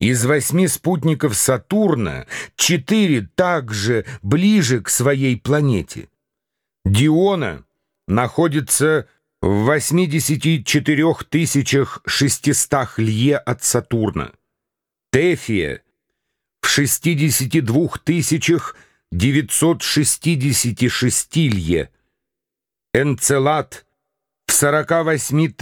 Из восьми спутников Сатурна четыре также ближе к своей планете. Диона находится в 84 600 лье от Сатурна. Тефия в 62 966 лье. Энцелад в 48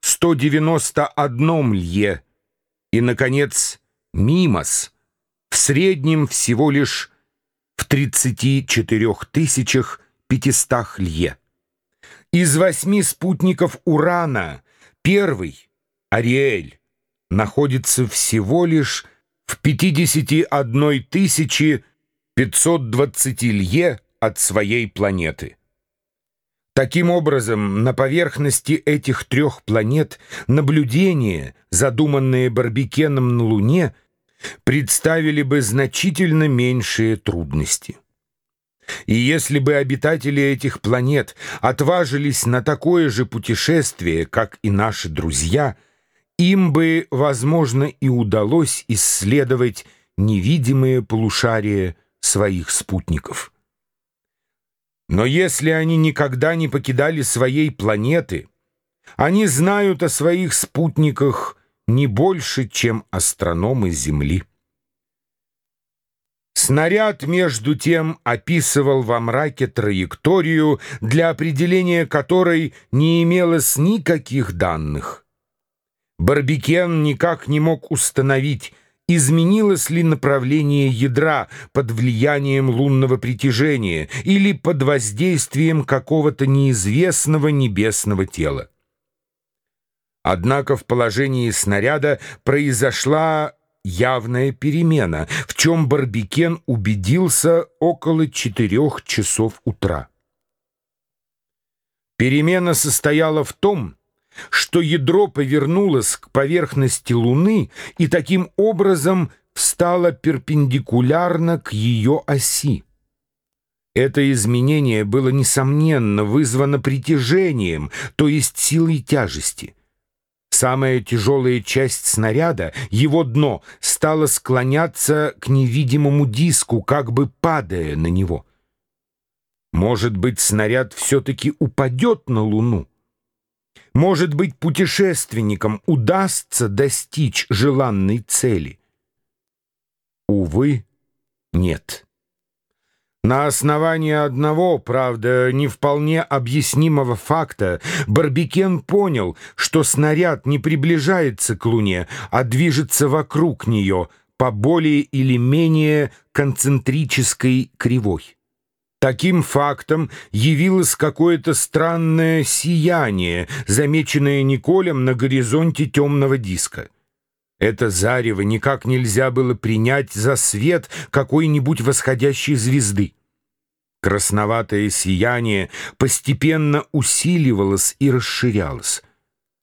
191 лье и, наконец, Мимос в среднем всего лишь в 34 500 лье. Из восьми спутников Урана первый, Ариэль, находится всего лишь в 51 520 лье от своей планеты. Таким образом, на поверхности этих трех планет наблюдения, задуманные Барбикеном на Луне, представили бы значительно меньшие трудности. И если бы обитатели этих планет отважились на такое же путешествие, как и наши друзья, им бы, возможно, и удалось исследовать невидимые полушария своих спутников. Но если они никогда не покидали своей планеты, они знают о своих спутниках не больше, чем астрономы Земли. Снаряд, между тем, описывал во мраке траекторию, для определения которой не имелось никаких данных. Барбикен никак не мог установить, изменилось ли направление ядра под влиянием лунного притяжения или под воздействием какого-то неизвестного небесного тела. Однако в положении снаряда произошла явная перемена, в чем Барбикен убедился около четырех часов утра. Перемена состояла в том, что ядро повернулось к поверхности Луны и таким образом встало перпендикулярно к ее оси. Это изменение было, несомненно, вызвано притяжением, то есть силой тяжести. Самая тяжелая часть снаряда, его дно, стало склоняться к невидимому диску, как бы падая на него. Может быть, снаряд все-таки упадет на Луну? Может быть, путешественникам удастся достичь желанной цели? Увы, нет. На основании одного, правда, не вполне объяснимого факта, Барбикен понял, что снаряд не приближается к Луне, а движется вокруг нее по более или менее концентрической кривой. Таким фактом явилось какое-то странное сияние, замеченное Николем на горизонте темного диска. Это зарево никак нельзя было принять за свет какой-нибудь восходящей звезды. Красноватое сияние постепенно усиливалось и расширялось.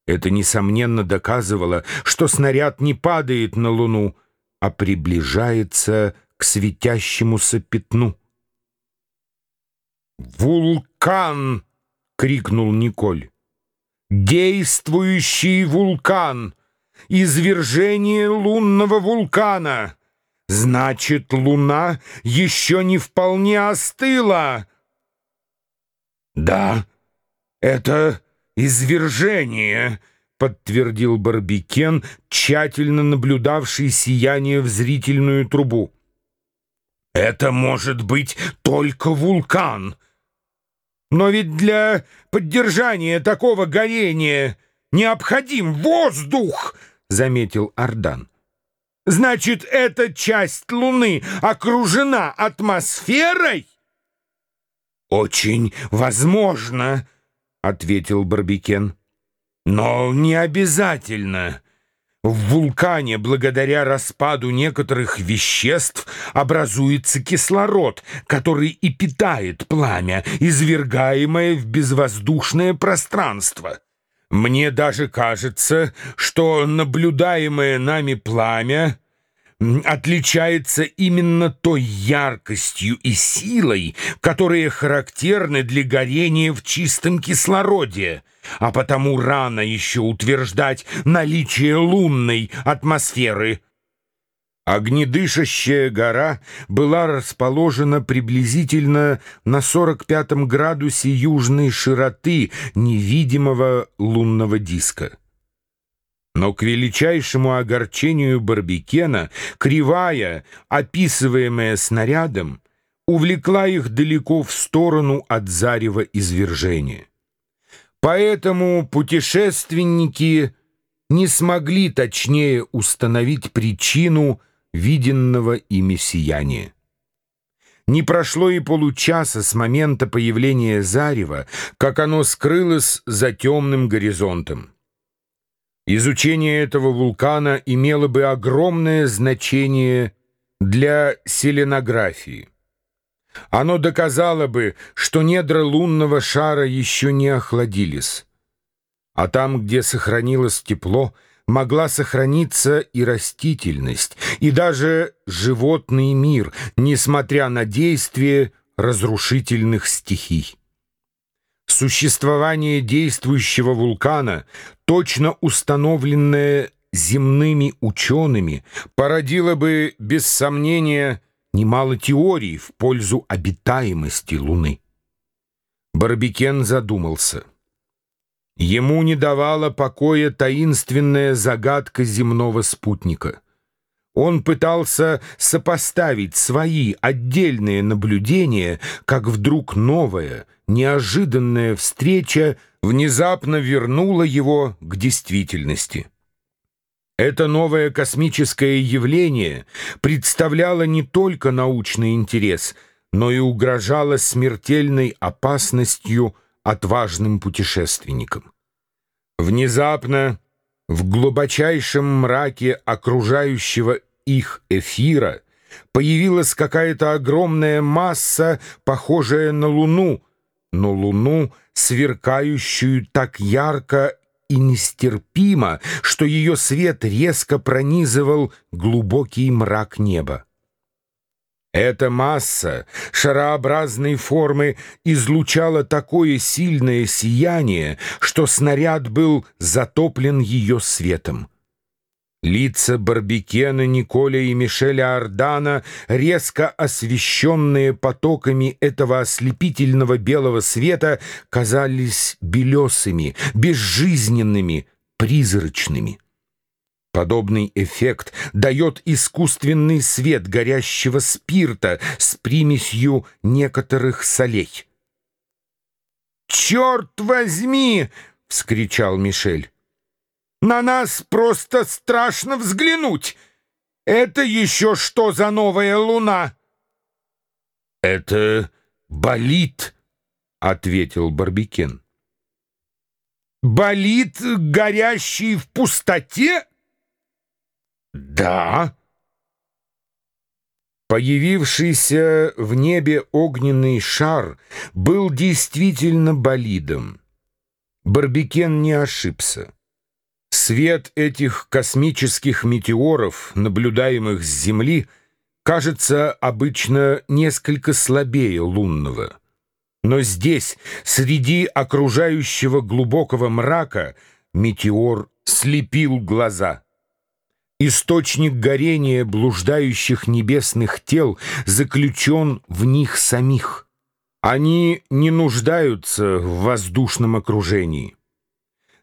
Это, несомненно, доказывало, что снаряд не падает на Луну, а приближается к светящемуся пятну. «Вулкан!» — крикнул Николь. «Действующий вулкан! Извержение лунного вулкана! Значит, луна еще не вполне остыла!» «Да, это извержение!» — подтвердил Барбикен, тщательно наблюдавший сияние в зрительную трубу. «Это может быть только вулкан!» Но ведь для поддержания такого горения необходим воздух, — заметил Ардан. Значит, эта часть Луны окружена атмосферой? Очень возможно, — ответил Барбикен. Но не обязательно. В вулкане, благодаря распаду некоторых веществ, образуется кислород, который и питает пламя, извергаемое в безвоздушное пространство. Мне даже кажется, что наблюдаемое нами пламя отличается именно той яркостью и силой, которые характерны для горения в чистом кислороде — а потому рано еще утверждать наличие лунной атмосферы. Огнедышащая гора была расположена приблизительно на 45 градусе южной широты невидимого лунного диска. Но к величайшему огорчению Барбикена кривая, описываемая снарядом, увлекла их далеко в сторону от зарева извержения. Поэтому путешественники не смогли точнее установить причину виденного ими сияния. Не прошло и получаса с момента появления зарева, как оно скрылось за темным горизонтом. Изучение этого вулкана имело бы огромное значение для селенографии. Оно доказало бы, что недра лунного шара еще не охладились. А там, где сохранилось тепло, могла сохраниться и растительность, и даже животный мир, несмотря на действие разрушительных стихий. Существование действующего вулкана, точно установленное земными учеными, породило бы, без сомнения, немало теорий в пользу обитаемости Луны. Барбикен задумался. Ему не давала покоя таинственная загадка земного спутника. Он пытался сопоставить свои отдельные наблюдения, как вдруг новая, неожиданная встреча внезапно вернула его к действительности. Это новое космическое явление представляло не только научный интерес, но и угрожало смертельной опасностью отважным путешественникам. Внезапно, в глубочайшем мраке окружающего их эфира, появилась какая-то огромная масса, похожая на Луну, но Луну, сверкающую так ярко и нестерпимо, что ее свет резко пронизывал глубокий мрак неба. Эта масса шарообразной формы излучала такое сильное сияние, что снаряд был затоплен ее светом. Лица Барбикена, Николя и Мишеля Ардана, резко освещенные потоками этого ослепительного белого света, казались белесыми, безжизненными, призрачными. Подобный эффект дает искусственный свет горящего спирта с примесью некоторых солей. «Черт возьми!» — вскричал Мишель. На нас просто страшно взглянуть. Это еще что за новая луна? Это болит, ответил Барбикен. Болит, горящий в пустоте? Да. Появившийся в небе огненный шар был действительно болидом. Барбикен не ошибся. Свет этих космических метеоров, наблюдаемых с Земли, кажется обычно несколько слабее лунного. Но здесь, среди окружающего глубокого мрака, метеор слепил глаза. Источник горения блуждающих небесных тел заключен в них самих. Они не нуждаются в воздушном окружении.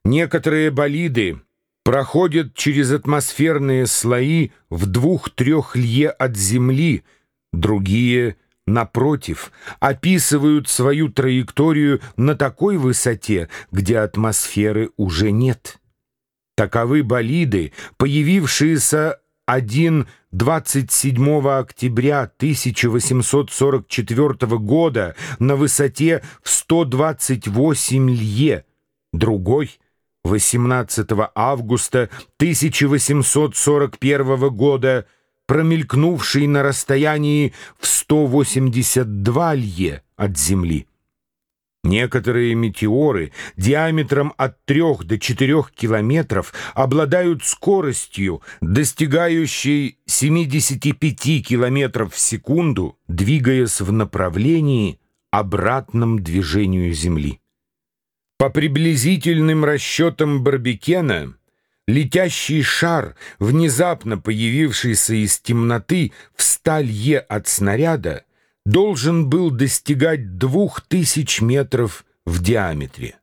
Некоторые болиды проходят через атмосферные слои в двух-трех лье от Земли, другие, напротив, описывают свою траекторию на такой высоте, где атмосферы уже нет. Таковы болиды, появившиеся один 27 октября 1844 года на высоте в 128 лье, другой 18 августа 1841 года, промелькнувший на расстоянии в 182 лье от Земли. Некоторые метеоры диаметром от 3 до 4 километров обладают скоростью, достигающей 75 километров в секунду, двигаясь в направлении, обратном движению Земли. По приблизительным расчетам Барбекена, летящий шар, внезапно появившийся из темноты в сталье от снаряда, должен был достигать двух тысяч метров в диаметре.